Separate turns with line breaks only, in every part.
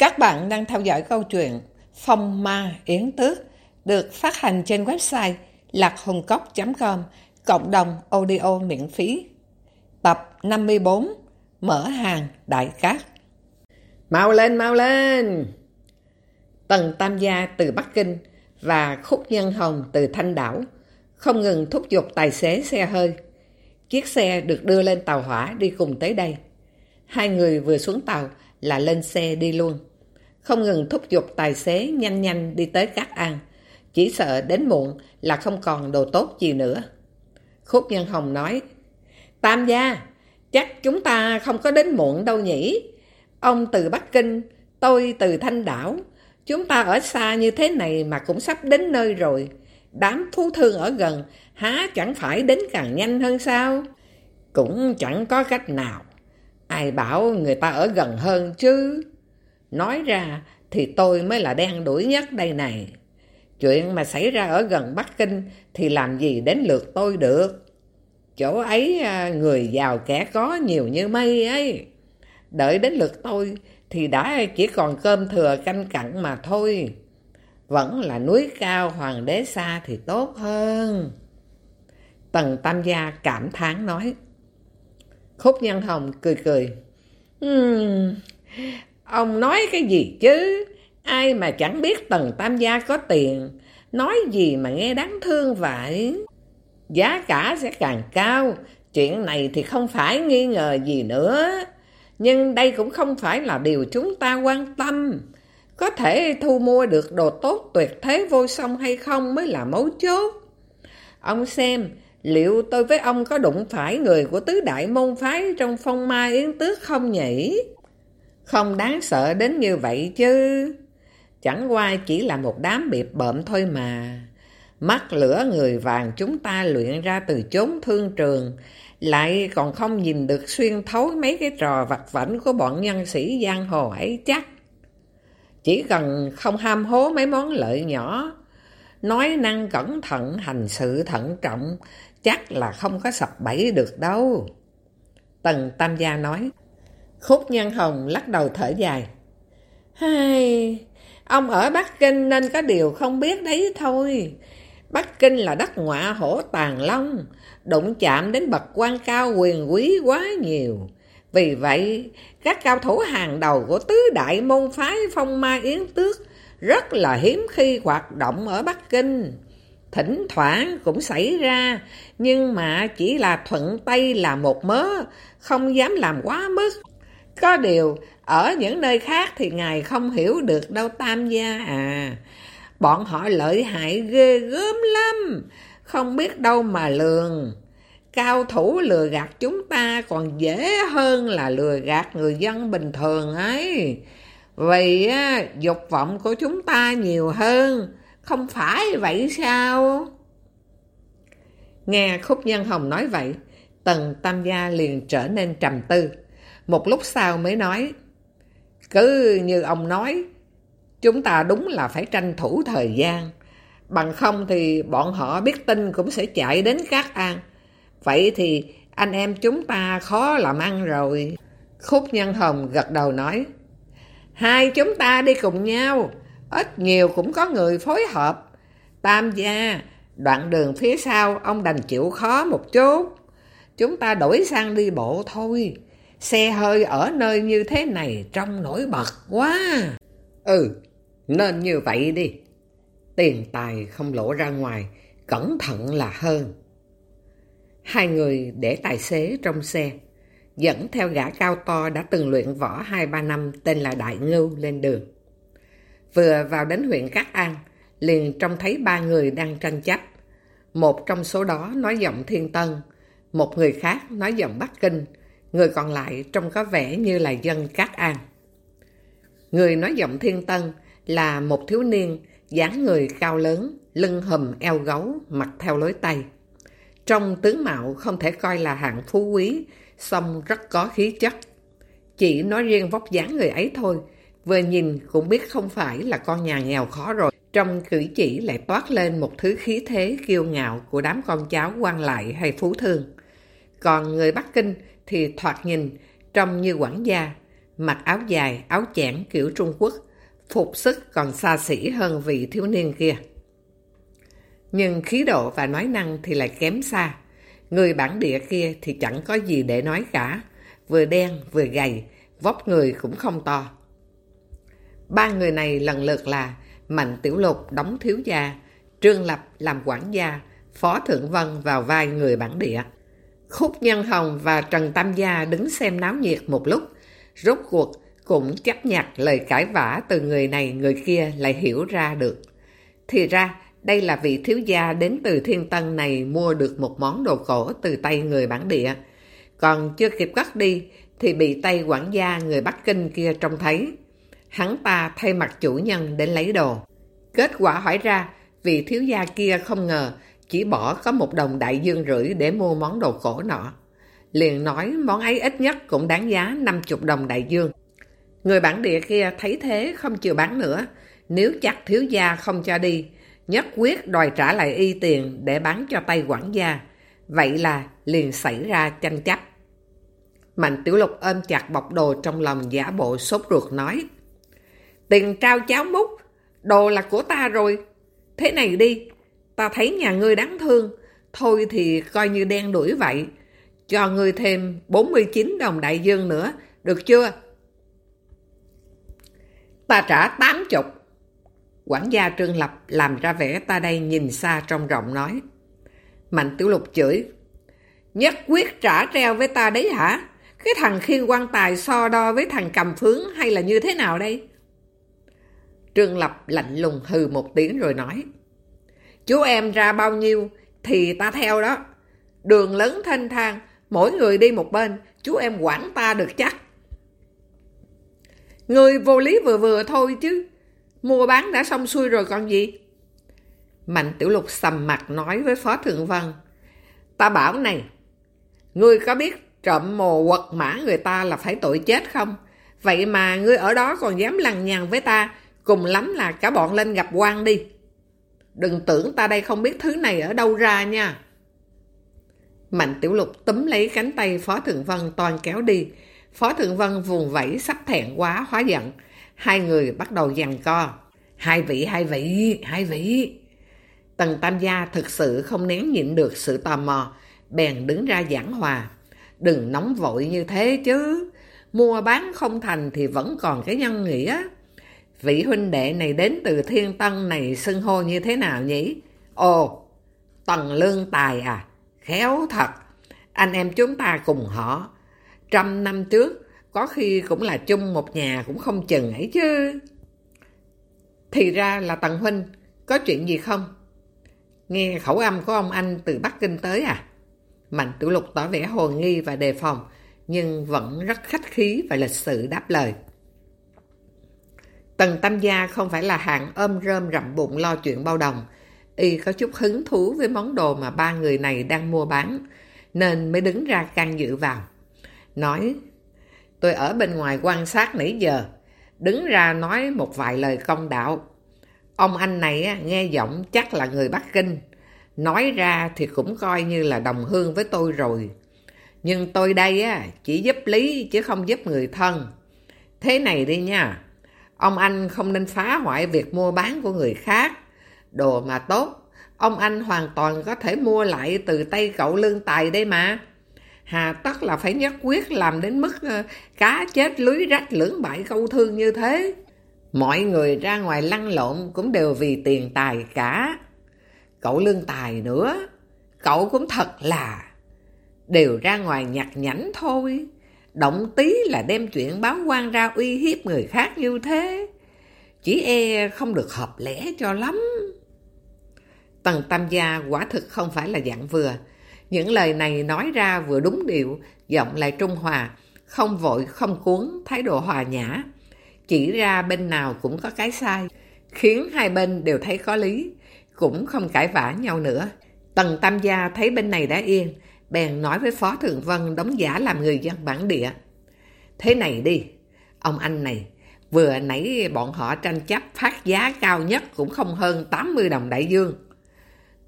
Các bạn đang theo dõi câu chuyện Phong Ma Yến Tước được phát hành trên website lạchungcốc.com cộng đồng audio miễn phí. Tập 54 Mở hàng Đại Cát
Mau lên, mau lên! Tần Tam Gia từ Bắc Kinh và Khúc Nhân Hồng từ Thanh Đảo không ngừng thúc giục tài xế xe hơi. Chiếc xe được đưa lên tàu hỏa đi cùng tới đây. Hai người vừa xuống tàu là lên xe đi luôn. Không ngừng thúc giục tài xế nhanh nhanh đi tới Cát An. Chỉ sợ đến muộn là không còn đồ tốt gì nữa. Khúc Nhân Hồng nói, Tam gia, chắc chúng ta không có đến muộn đâu nhỉ. Ông từ Bắc Kinh, tôi từ Thanh Đảo. Chúng ta ở xa như thế này mà cũng sắp đến nơi rồi. Đám phú thương ở gần, há chẳng phải đến càng nhanh hơn sao? Cũng chẳng có cách nào. Ai bảo người ta ở gần hơn chứ? Nói ra thì tôi mới là đen đuổi nhất đây này. Chuyện mà xảy ra ở gần Bắc Kinh thì làm gì đến lượt tôi được. Chỗ ấy à, người giàu kẻ có nhiều như mây ấy. Đợi đến lượt tôi thì đã chỉ còn cơm thừa canh cặn mà thôi. Vẫn là núi cao hoàng đế xa thì tốt hơn. Tần Tam Gia cảm thán nói. Khúc Nhân Hồng cười cười. Uhm, ông nói cái gì chứ? Ai mà chẳng biết Tần Tam Gia có tiền. Nói gì mà nghe đáng thương vậy? Giá cả sẽ càng cao. Chuyện này thì không phải nghi ngờ gì nữa. Nhưng đây cũng không phải là điều chúng ta quan tâm. Có thể thu mua được đồ tốt tuyệt thế vô song hay không mới là mấu chốt. Ông xem, liệu tôi với ông có đụng phải người của tứ đại môn phái trong phong ma yến tước không nhỉ? Không đáng sợ đến như vậy chứ. Chẳng qua chỉ là một đám biệt bợm thôi mà. Mắt lửa người vàng chúng ta luyện ra từ chốn thương trường, lại còn không nhìn được xuyên thấu mấy cái trò vặt vảnh của bọn nhân sĩ giang hồ ấy chắc. Chỉ cần không ham hố mấy món lợi nhỏ, nói năng cẩn thận, hành sự thận trọng, chắc là không có sập bẫy được đâu. Tần Tam Gia nói, Khúc Nhân Hồng lắc đầu thở dài. Hai, ông ở Bắc Kinh nên có điều không biết đấy thôi. Bắc Kinh là đất ngọa hổ tàn long, đụng chạm đến bậc quan cao quyền quý quá nhiều. Vì vậy, các cao thủ hàng đầu của tứ đại môn phái phong ma yến tước rất là hiếm khi hoạt động ở Bắc Kinh. Thỉnh thoảng cũng xảy ra, nhưng mà chỉ là thuận tay là một mớ, không dám làm quá mức. Có điều, ở những nơi khác thì ngài không hiểu được đâu tam gia à. Bọn họ lợi hại ghê gớm lắm, không biết đâu mà lường. Cao thủ lừa gạt chúng ta còn dễ hơn là lừa gạt người dân bình thường ấy. Vì á, dục vọng của chúng ta nhiều hơn, không phải vậy sao? Nghe Khúc Nhân Hồng nói vậy, Tần Tam Gia liền trở nên trầm tư. Một lúc sau mới nói, cứ như ông nói, chúng ta đúng là phải tranh thủ thời gian. Bằng không thì bọn họ biết tin cũng sẽ chạy đến các An. Vậy thì anh em chúng ta khó làm ăn rồi. Khúc Nhân Hồng gật đầu nói, Hai chúng ta đi cùng nhau, ít nhiều cũng có người phối hợp. Tam gia, đoạn đường phía sau ông đành chịu khó một chút. Chúng ta đổi sang đi bộ thôi. Xe hơi ở nơi như thế này trông nổi bật quá. Ừ, nên như vậy đi. Tiền tài không lỗ ra ngoài, cẩn thận là hơn. Hai người để tài xế trong xe, dẫn theo gã cao to đã từng luyện võ 2-3 năm tên là Đại Ngưu lên đường. Vừa vào đến huyện Cát An, liền trông thấy ba người đang tranh chấp. Một trong số đó nói giọng thiên tân, một người khác nói giọng Bắc Kinh, người còn lại trông có vẻ như là dân Cát An. Người nói giọng thiên tân là một thiếu niên, dáng người cao lớn, lưng hùm eo gấu, mặc theo lối tay. Trong tướng mạo không thể coi là hạng phú quý, song rất có khí chất. Chỉ nói riêng vóc dáng người ấy thôi, vừa nhìn cũng biết không phải là con nhà nghèo khó rồi. Trong cử chỉ lại toát lên một thứ khí thế kiêu ngạo của đám con cháu quan lại hay phú thương. Còn người Bắc Kinh thì thoạt nhìn trông như quản gia, mặc áo dài, áo chẽn kiểu Trung Quốc, phục sức còn xa xỉ hơn vị thiếu niên kia. Nhưng khí độ và nói năng thì lại kém xa. Người bản địa kia thì chẳng có gì để nói cả, vừa đen vừa gầy, vóc người cũng không to. Ba người này lần lượt là Mạnh Tiểu Lục đóng thiếu gia, Trương Lập làm quản gia, Phó Thượng Vân vào vai người bản địa. Khúc Nhân Hồng và Trần Tam Gia đứng xem náo nhiệt một lúc, rốt cuộc cũng chấp nhặt lời cãi vã từ người này người kia lại hiểu ra được. Thì ra, đây là vị thiếu gia đến từ Thiên Tân này mua được một món đồ cổ từ tay người bản địa. Còn chưa kịp cất đi, thì bị tay quản gia người Bắc Kinh kia trông thấy. Hắn ta thay mặt chủ nhân đến lấy đồ. Kết quả hỏi ra, vị thiếu gia kia không ngờ chỉ bỏ có một đồng đại dương rưỡi để mua món đồ cổ nọ. Liền nói món ấy ít nhất cũng đáng giá 50 đồng đại dương. Người bản địa kia thấy thế không chịu bán nữa. Nếu chắc thiếu gia không cho đi, nhất quyết đòi trả lại y tiền để bán cho tay quản gia. Vậy là liền xảy ra tranh chấp. Mạnh Tiểu Lục ôm chặt bọc đồ trong lòng giả bộ sốt ruột nói. Tiền trao cháo múc, đồ là của ta rồi. Thế này đi, ta thấy nhà ngươi đáng thương, thôi thì coi như đen đuổi vậy. Cho ngươi thêm 49 đồng đại dương nữa, được chưa? Ta trả 80. Quản gia Trương Lập làm ra vẻ ta đây nhìn xa trong rộng nói. Mạnh Tiểu Lục chửi. Nhất quyết trả treo với ta đấy hả? Cái thằng khiên quan tài so đo với thằng cầm phướng hay là như thế nào đây? Trương Lập lạnh lùng hừ một tiếng rồi nói. Chú em ra bao nhiêu thì ta theo đó. Đường lớn thanh thang, mỗi người đi một bên, chú em quản ta được chắc. Người vô lý vừa vừa thôi chứ. Mua bán đã xong xuôi rồi còn gì? Mạnh Tiểu Lục sầm mặt nói với Phó Thượng Văn. Ta bảo này, ngươi có biết trộm mồ quật mã người ta là phải tội chết không? Vậy mà ngươi ở đó còn dám lằng nhằng với ta, cùng lắm là cả bọn lên gặp quan đi. Đừng tưởng ta đây không biết thứ này ở đâu ra nha. Mạnh Tiểu Lục túm lấy cánh tay Phó Thượng Vân toàn kéo đi. Phó Thượng Vân vùng vẫy sắp thẹn quá hóa giận. Hai người bắt đầu giằng co. Hai vị, hai vị, hai vị. Tần Tam Gia thực sự không nén nhịn được sự tò mò. Bèn đứng ra giảng hòa. Đừng nóng vội như thế chứ. Mua bán không thành thì vẫn còn cái nhân nghĩa. Vị huynh đệ này đến từ Thiên Tân này xưng hô như thế nào nhỉ? Ồ, Tần Lương Tài à? Khéo thật. Anh em chúng ta cùng họ. Trăm năm trước, có khi cũng là chung một nhà cũng không chừng ấy chứ. Thì ra là Tần Huynh, có chuyện gì không? Nghe khẩu âm của ông anh từ Bắc Kinh tới à? Mạnh Tiểu Lục tỏ vẻ hồ nghi và đề phòng, nhưng vẫn rất khách khí và lịch sự đáp lời. Tần Tam Gia không phải là hạng ôm rơm rậm bụng lo chuyện bao đồng. Y có chút hứng thú với món đồ mà ba người này đang mua bán, nên mới đứng ra can dự vào. Nói, tôi ở bên ngoài quan sát nãy giờ, đứng ra nói một vài lời công đạo. Ông anh này nghe giọng chắc là người Bắc Kinh, nói ra thì cũng coi như là đồng hương với tôi rồi. Nhưng tôi đây chỉ giúp lý chứ không giúp người thân. Thế này đi nha. Ông anh không nên phá hoại việc mua bán của người khác. Đồ mà tốt, ông anh hoàn toàn có thể mua lại từ tay cậu lương tài đây mà. Hà tất là phải nhất quyết làm đến mức ờ, cá chết lưới rách lưỡng bại câu thương như thế. Mọi người ra ngoài lăn lộn cũng đều vì tiền tài cả. Cậu lương tài nữa, cậu cũng thật là đều ra ngoài nhặt nhảnh thôi. Động tí là đem chuyện báo quan ra uy hiếp người khác như thế. Chỉ e không được hợp lẽ cho lắm. Tần Tam Gia quả thực không phải là dạng vừa. Những lời này nói ra vừa đúng điệu, giọng lại trung hòa, không vội, không cuốn, thái độ hòa nhã. Chỉ ra bên nào cũng có cái sai, khiến hai bên đều thấy có lý, cũng không cãi vã nhau nữa. Tần Tam Gia thấy bên này đã yên, bèn nói với Phó Thượng Vân đóng giả làm người dân bản địa. Thế này đi, ông anh này, vừa nãy bọn họ tranh chấp phát giá cao nhất cũng không hơn 80 đồng đại dương.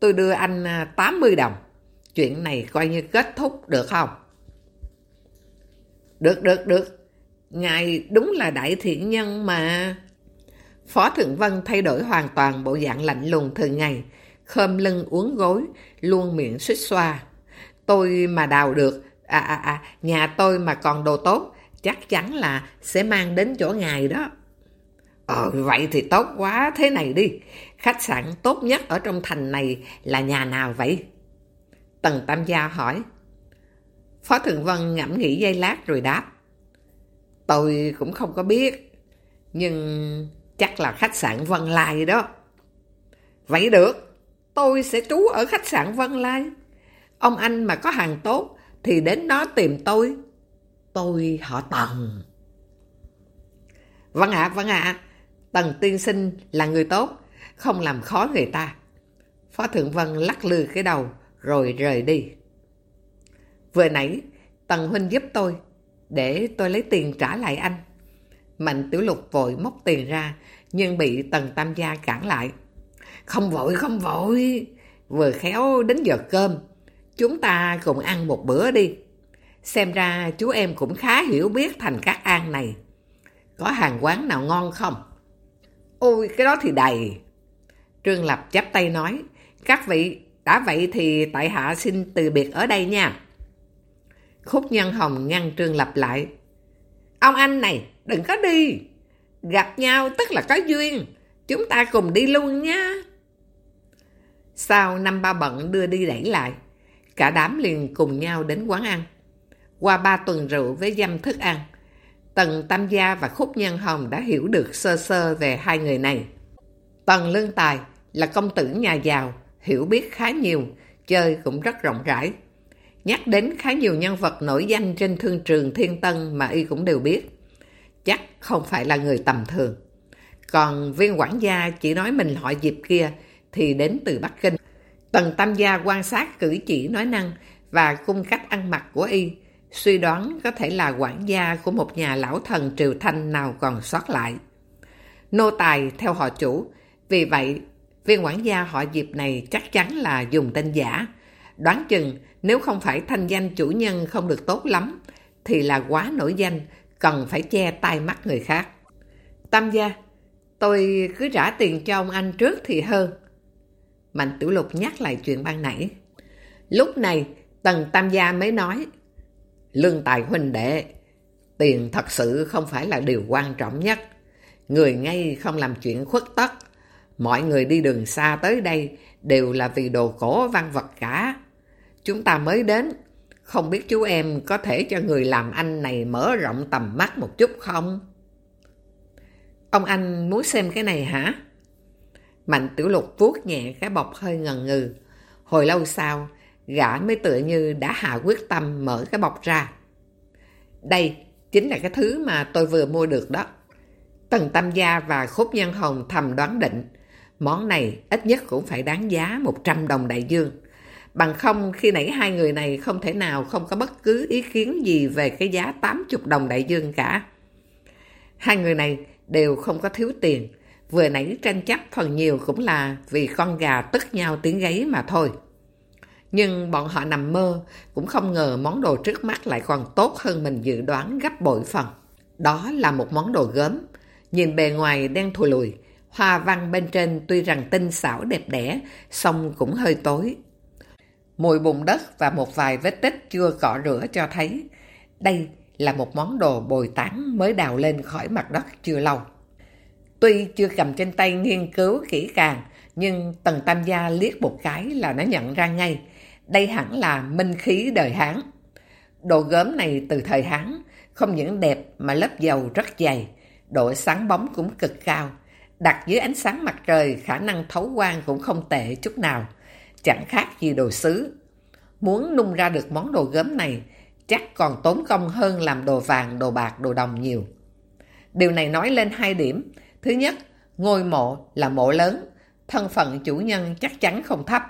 Tôi đưa anh à, 80 đồng, chuyện này coi như kết thúc được không? Được, được, được, Ngài đúng là đại thiện nhân mà. Phó Thượng Vân thay đổi hoàn toàn bộ dạng lạnh lùng thường ngày, khơm lưng uống gối, luôn miệng suýt xoa. Tôi mà đào được, à à à, nhà tôi mà còn đồ tốt, chắc chắn là sẽ mang đến chỗ ngài đó. Ờ, vậy thì tốt quá, thế này đi. Khách sạn tốt nhất ở trong thành này là nhà nào vậy? Tần Tam Gia hỏi. Phó Thượng Vân ngẫm nghĩ giây lát rồi đáp. Tôi cũng không có biết, nhưng chắc là khách sạn Vân Lai đó. Vậy được, tôi sẽ trú ở khách sạn Vân Lai. Ông anh mà có hàng tốt thì đến đó tìm tôi. Tôi họ Tần. Vâng ạ, vâng ạ. Tần tiên sinh là người tốt, không làm khó người ta. Phó Thượng Vân lắc lư cái đầu, rồi rời đi. Vừa nãy, Tần Huynh giúp tôi, để tôi lấy tiền trả lại anh. Mạnh Tiểu Lục vội móc tiền ra, nhưng bị Tần Tam Gia cản lại. Không vội, không vội, vừa khéo đến giờ cơm, chúng ta cùng ăn một bữa đi. Xem ra chú em cũng khá hiểu biết thành các an này. Có hàng quán nào ngon không? Ôi, cái đó thì đầy. Trương Lập chắp tay nói, các vị, đã vậy thì tại hạ xin từ biệt ở đây nha. Khúc Nhân Hồng ngăn Trương Lập lại. Ông anh này, đừng có đi. Gặp nhau tức là có duyên. Chúng ta cùng đi luôn nha. Sau năm ba bận đưa đi đẩy lại, cả đám liền cùng nhau đến quán ăn. Qua ba tuần rượu với dăm thức ăn, Tần Tam Gia và Khúc Nhân Hồng đã hiểu được sơ sơ về hai người này. Tần Lương Tài là công tử nhà giàu, hiểu biết khá nhiều, chơi cũng rất rộng rãi. Nhắc đến khá nhiều nhân vật nổi danh trên thương trường Thiên Tân mà y cũng đều biết. Chắc không phải là người tầm thường. Còn viên quản gia chỉ nói mình họ dịp kia thì đến từ Bắc Kinh. Tần Tam Gia quan sát cử chỉ nói năng và cung cách ăn mặc của y, suy đoán có thể là quản gia của một nhà lão thần triều thanh nào còn sót lại. Nô tài theo họ chủ, vì vậy viên quản gia họ Diệp này chắc chắn là dùng tên giả. Đoán chừng nếu không phải thanh danh chủ nhân không được tốt lắm, thì là quá nổi danh, cần phải che tai mắt người khác. Tam gia, tôi cứ trả tiền cho ông anh trước thì hơn. Mạnh Tiểu Lục nhắc lại chuyện ban nãy. Lúc này, Tần Tam gia mới nói, Lương tài huynh đệ, tiền thật sự không phải là điều quan trọng nhất. Người ngay không làm chuyện khuất tất. Mọi người đi đường xa tới đây đều là vì đồ cổ văn vật cả. Chúng ta mới đến, không biết chú em có thể cho người làm anh này mở rộng tầm mắt một chút không? Ông anh muốn xem cái này hả? Mạnh tiểu lục vuốt nhẹ cái bọc hơi ngần ngừ. Hồi lâu sau, gã mới tựa như đã hạ quyết tâm mở cái bọc ra. Đây chính là cái thứ mà tôi vừa mua được đó. Tần Tam Gia và Khúc Nhân Hồng thầm đoán định, món này ít nhất cũng phải đáng giá 100 đồng đại dương. Bằng không khi nãy hai người này không thể nào không có bất cứ ý kiến gì về cái giá 80 đồng đại dương cả. Hai người này đều không có thiếu tiền, vừa nãy tranh chấp phần nhiều cũng là vì con gà tức nhau tiếng gáy mà thôi. Nhưng bọn họ nằm mơ, cũng không ngờ món đồ trước mắt lại còn tốt hơn mình dự đoán gấp bội phần. Đó là một món đồ gớm, nhìn bề ngoài đen thùi lùi, hoa văn bên trên tuy rằng tinh xảo đẹp đẽ, song cũng hơi tối. Mùi bùn đất và một vài vết tích chưa cọ rửa cho thấy đây là một món đồ bồi tán mới đào lên khỏi mặt đất chưa lâu. Tuy chưa cầm trên tay nghiên cứu kỹ càng, nhưng Tần Tam Gia liếc một cái là nó nhận ra ngay. Đây hẳn là minh khí đời Hán. Đồ gớm này từ thời Hán, không những đẹp mà lớp dầu rất dày, độ sáng bóng cũng cực cao. Đặt dưới ánh sáng mặt trời, khả năng thấu quang cũng không tệ chút nào, chẳng khác gì đồ sứ. Muốn nung ra được món đồ gớm này, chắc còn tốn công hơn làm đồ vàng, đồ bạc, đồ đồng nhiều. Điều này nói lên hai điểm. Thứ nhất, ngôi mộ là mộ lớn, thân phận chủ nhân chắc chắn không thấp.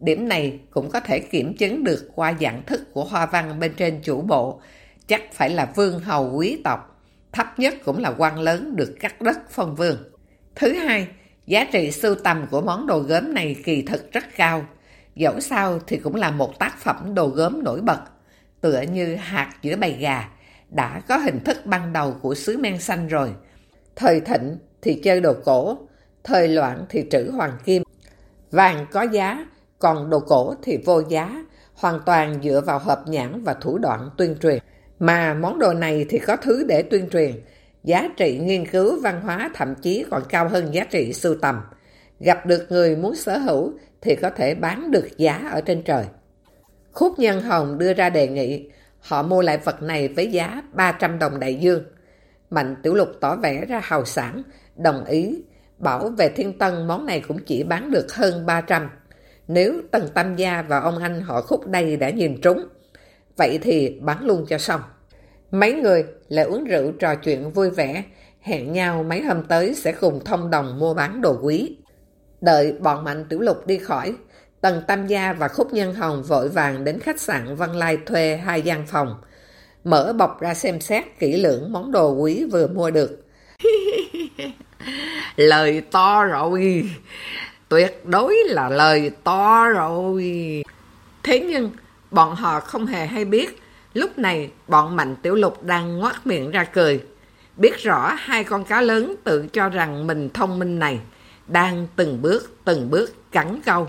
Điểm này cũng có thể kiểm chứng được qua dạng thức của hoa văn bên trên chủ bộ, chắc phải là vương hầu quý tộc, thấp nhất cũng là quan lớn được cắt đất phong vương. Thứ hai, giá trị sưu tầm của món đồ gốm này kỳ thực rất cao, dẫu sao thì cũng là một tác phẩm đồ gốm nổi bật, tựa như hạt giữa bầy gà, đã có hình thức ban đầu của sứ men xanh rồi. Thời thịnh thì chơi đồ cổ, thời loạn thì trữ hoàng kim. Vàng có giá, còn đồ cổ thì vô giá, hoàn toàn dựa vào hợp nhãn và thủ đoạn tuyên truyền. Mà món đồ này thì có thứ để tuyên truyền, giá trị nghiên cứu văn hóa thậm chí còn cao hơn giá trị sưu tầm. Gặp được người muốn sở hữu thì có thể bán được giá ở trên trời. Khúc Nhân Hồng đưa ra đề nghị họ mua lại vật này với giá 300 đồng đại dương. Mạnh Tiểu Lục tỏ vẻ ra hào sản, đồng ý, bảo về Thiên Tân món này cũng chỉ bán được hơn 300. Nếu Tần Tam Gia và ông anh họ Khúc đây đã nhìn trúng, vậy thì bán luôn cho xong. Mấy người lại uống rượu trò chuyện vui vẻ, hẹn nhau mấy hôm tới sẽ cùng thông đồng mua bán đồ quý. Đợi bọn Mạnh Tiểu Lục đi khỏi, Tần Tam Gia và Khúc Nhân Hồng vội vàng đến khách sạn Văn Lai thuê hai gian phòng. Mở bọc ra xem xét kỹ lưỡng món đồ quý vừa mua được.
lời to rồi, tuyệt đối là lời to rồi.
Thế nhưng, bọn họ không hề hay biết, lúc này bọn Mạnh Tiểu Lục đang ngoát miệng ra cười. Biết rõ hai con cá lớn tự cho rằng mình thông minh này, đang từng bước từng bước cắn câu.